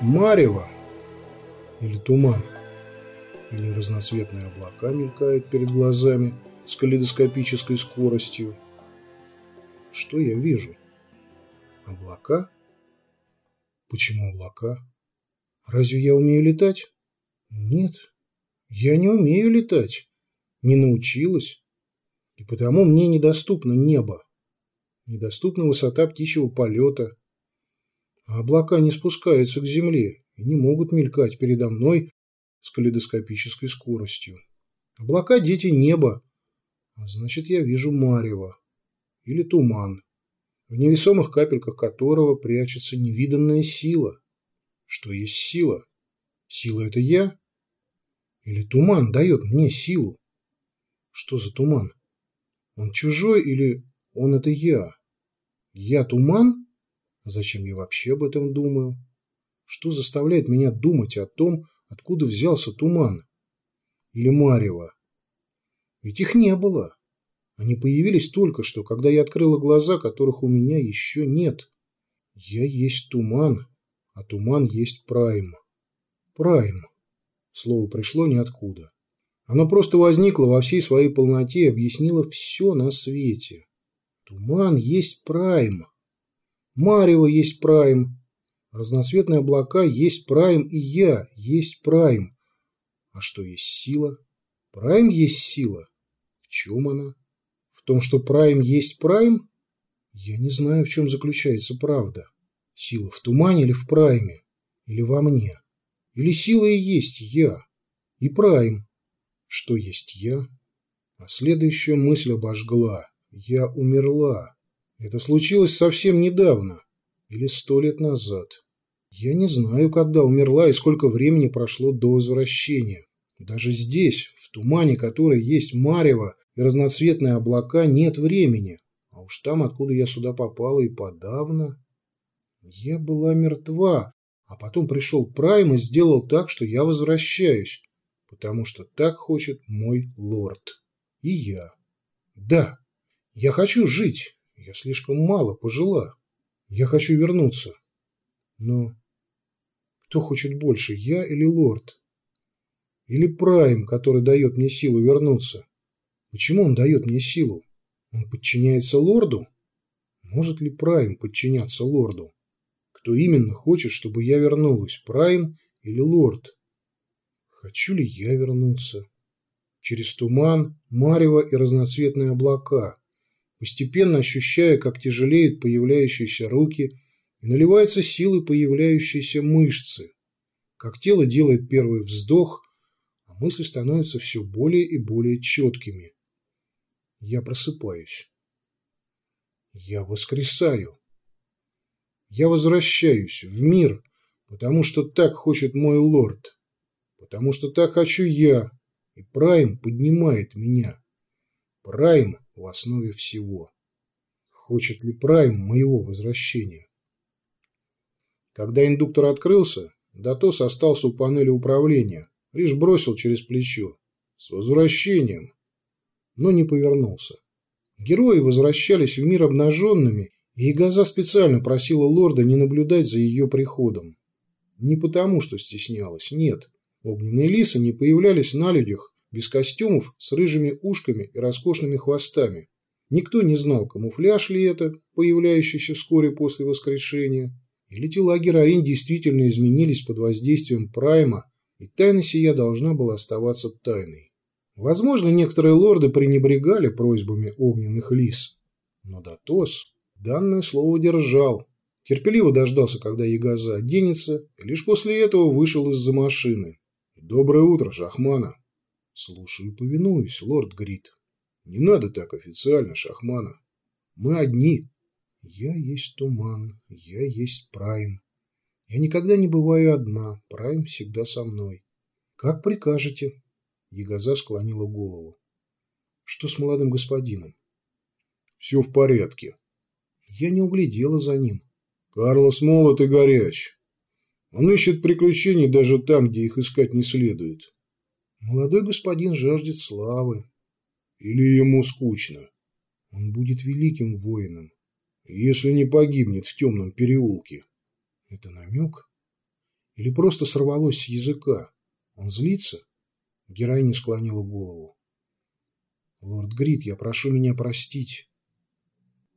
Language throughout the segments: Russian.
Марево или туман, или разноцветные облака мелькают перед глазами с калейдоскопической скоростью. Что я вижу? Облака? Почему облака? Разве я умею летать? Нет, я не умею летать. Не научилась. И потому мне недоступно небо. Недоступна высота птичьего полета. А облака не спускаются к земле и не могут мелькать передо мной с калейдоскопической скоростью. Облака – дети неба, а значит, я вижу марево или туман, в невесомых капельках которого прячется невиданная сила. Что есть сила? Сила – это я? Или туман дает мне силу? Что за туман? Он чужой или он – это я? Я туман? Зачем я вообще об этом думаю? Что заставляет меня думать о том, откуда взялся туман? Или марево? Ведь их не было. Они появились только что, когда я открыла глаза, которых у меня еще нет. Я есть туман, а туман есть прайм. Прайм. Слово пришло ниоткуда. Оно просто возникло во всей своей полноте и объяснило все на свете. Туман есть прайм. Марево есть прайм. Разноцветные облака есть прайм, и я есть прайм. А что есть сила? Прайм есть сила. В чем она? В том, что прайм есть прайм? Я не знаю, в чем заключается правда. Сила в тумане или в прайме? Или во мне? Или сила и есть я? И прайм? Что есть я? А следующая мысль обожгла. Я умерла. Это случилось совсем недавно. Или сто лет назад. Я не знаю, когда умерла и сколько времени прошло до возвращения. Даже здесь, в тумане, который есть марево и разноцветные облака, нет времени. А уж там, откуда я сюда попала, и подавно. Я была мертва, а потом пришел Прайм и сделал так, что я возвращаюсь, потому что так хочет мой лорд. И я. Да, я хочу жить. Я слишком мало пожила. Я хочу вернуться. Но кто хочет больше, я или лорд? Или Прайм, который дает мне силу вернуться? Почему он дает мне силу? Он подчиняется лорду? Может ли Прайм подчиняться лорду? Кто именно хочет, чтобы я вернулась, Прайм или лорд? Хочу ли я вернуться? Через туман, марево и разноцветные облака постепенно ощущая, как тяжелеют появляющиеся руки и наливаются силой появляющиеся мышцы, как тело делает первый вздох, а мысли становятся все более и более четкими. Я просыпаюсь. Я воскресаю. Я возвращаюсь в мир, потому что так хочет мой лорд, потому что так хочу я, и Прайм поднимает меня. Прайм в основе всего. Хочет ли Прайм моего возвращения? Когда индуктор открылся, Датос остался у панели управления, лишь бросил через плечо. С возвращением! Но не повернулся. Герои возвращались в мир обнаженными, и Газа специально просила лорда не наблюдать за ее приходом. Не потому, что стеснялась, нет. Огненные лисы не появлялись на людях без костюмов, с рыжими ушками и роскошными хвостами. Никто не знал, камуфляж ли это, появляющийся вскоре после воскрешения, или тела героинь действительно изменились под воздействием Прайма, и тайна сия должна была оставаться тайной. Возможно, некоторые лорды пренебрегали просьбами огненных лис, но Датос данное слово держал, терпеливо дождался, когда Ягоза оденется, и лишь после этого вышел из-за машины. «Доброе утро, Шахмана!» Слушаю и повинуюсь, лорд Грит. Не надо так официально, Шахмана. Мы одни. Я есть туман, я есть Прайм. Я никогда не бываю одна, Прайм всегда со мной. Как прикажете? Ягоза склонила голову. Что с молодым господином? Все в порядке. Я не углядела за ним. Карлос молод и горяч. Он ищет приключений даже там, где их искать не следует. Молодой господин жаждет славы. Или ему скучно. Он будет великим воином, если не погибнет в темном переулке. Это намек? Или просто сорвалось с языка? Он злится? Героиня склонила голову. Лорд Грит, я прошу меня простить.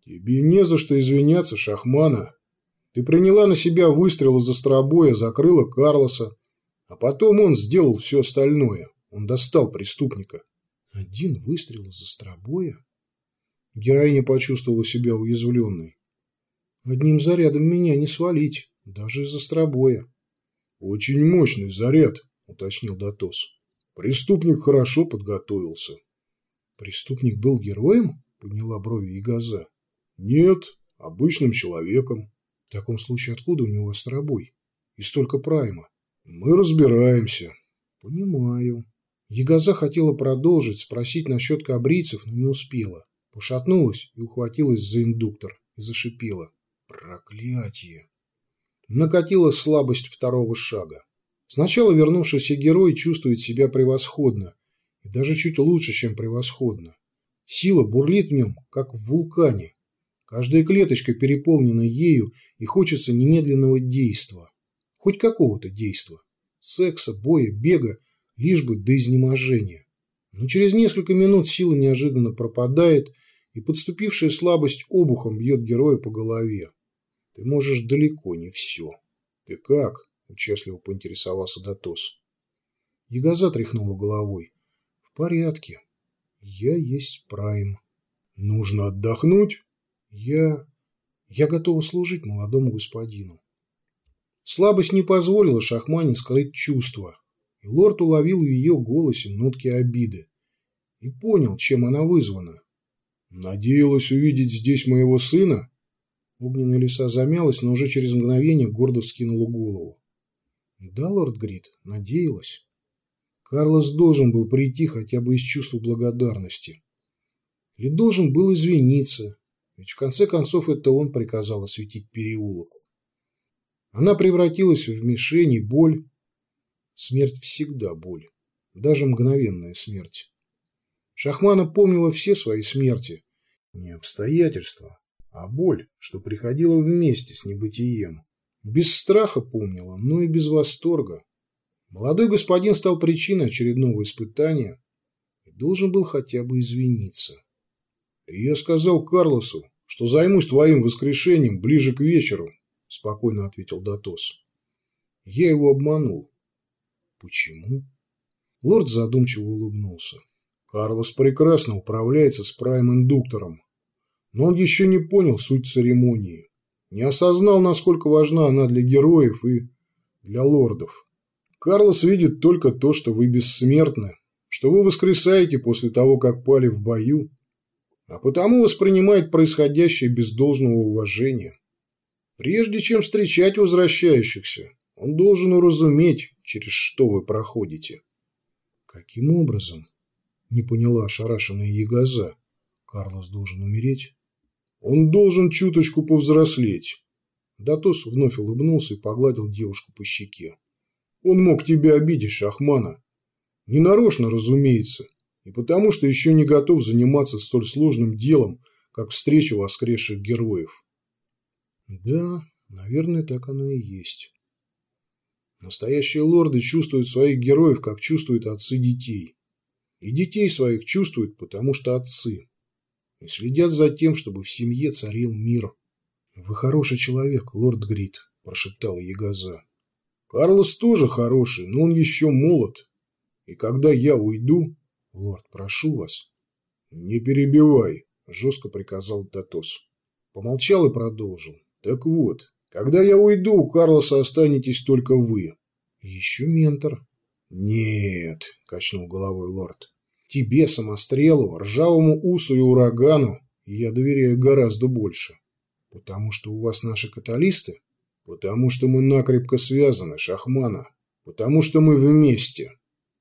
Тебе не за что извиняться, Шахмана. Ты приняла на себя выстрел из остробоя, закрыла Карлоса, а потом он сделал все остальное. Он достал преступника. Один выстрел из остробоя? Героиня почувствовала себя уязвленной. Одним зарядом меня не свалить, даже из остробоя. Очень мощный заряд, уточнил Датос. Преступник хорошо подготовился. Преступник был героем? Подняла брови Ягоза. Нет, обычным человеком. В таком случае откуда у него остробой? И столько прайма? Мы разбираемся. Понимаю. Ягоза хотела продолжить, спросить насчет кабрийцев, но не успела. Пошатнулась и ухватилась за индуктор и зашипела. Проклятие! Накатила слабость второго шага. Сначала вернувшийся герой чувствует себя превосходно, и даже чуть лучше, чем превосходно. Сила бурлит в нем, как в вулкане. Каждая клеточка переполнена ею, и хочется немедленного действа. Хоть какого-то действа. Секса, боя, бега, лишь бы до изнеможения. Но через несколько минут сила неожиданно пропадает, и подступившая слабость обухом бьет героя по голове. Ты можешь далеко не все. Ты как? Участливо поинтересовался Датос. Ягоза тряхнула головой. В порядке. Я есть Прайм. Нужно отдохнуть? Я... Я готова служить молодому господину. Слабость не позволила Шахмане скрыть чувства, и лорд уловил в ее голосе нотки обиды и понял, чем она вызвана. «Надеялась увидеть здесь моего сына?» Огненная лиса замялась, но уже через мгновение гордо вскинула голову. «Да, лорд Грид, надеялась. Карлос должен был прийти хотя бы из чувства благодарности. Или должен был извиниться, ведь в конце концов это он приказал осветить переулок. Она превратилась в мишень и боль. Смерть всегда боль, даже мгновенная смерть. Шахмана помнила все свои смерти, не обстоятельства, а боль, что приходила вместе с небытием. Без страха помнила, но и без восторга. Молодой господин стал причиной очередного испытания и должен был хотя бы извиниться. И я сказал Карлосу, что займусь твоим воскрешением ближе к вечеру, спокойно ответил Датос. Я его обманул. Почему? Лорд задумчиво улыбнулся. Карлос прекрасно управляется с прайм-индуктором, но он еще не понял суть церемонии, не осознал, насколько важна она для героев и для лордов. Карлос видит только то, что вы бессмертны, что вы воскресаете после того, как пали в бою, а потому воспринимает происходящее без должного уважения. Прежде чем встречать возвращающихся, он должен уразуметь, через что вы проходите. Каким образом? Не поняла ошарашенная Ягоза. Карлос должен умереть? Он должен чуточку повзрослеть. Датос вновь улыбнулся и погладил девушку по щеке. Он мог тебя обидеть, Шахмана. Ненарочно, разумеется, и потому что еще не готов заниматься столь сложным делом, как встреча воскресших героев. Да, наверное, так оно и есть. Настоящие лорды чувствуют своих героев, как чувствуют отцы детей. И детей своих чувствуют, потому что отцы. И следят за тем, чтобы в семье царил мир. «Вы хороший человек, лорд Грит», – прошептала Ягоза. «Карлос тоже хороший, но он еще молод. И когда я уйду...» «Лорд, прошу вас». «Не перебивай», – жестко приказал Татос. Помолчал и продолжил. «Так вот, когда я уйду, у Карлоса останетесь только вы». «Еще ментор». «Нет», – качнул головой лорд. Тебе, самострелу, ржавому усу и урагану я доверяю гораздо больше. Потому что у вас наши каталисты? Потому что мы накрепко связаны, Шахмана. Потому что мы вместе.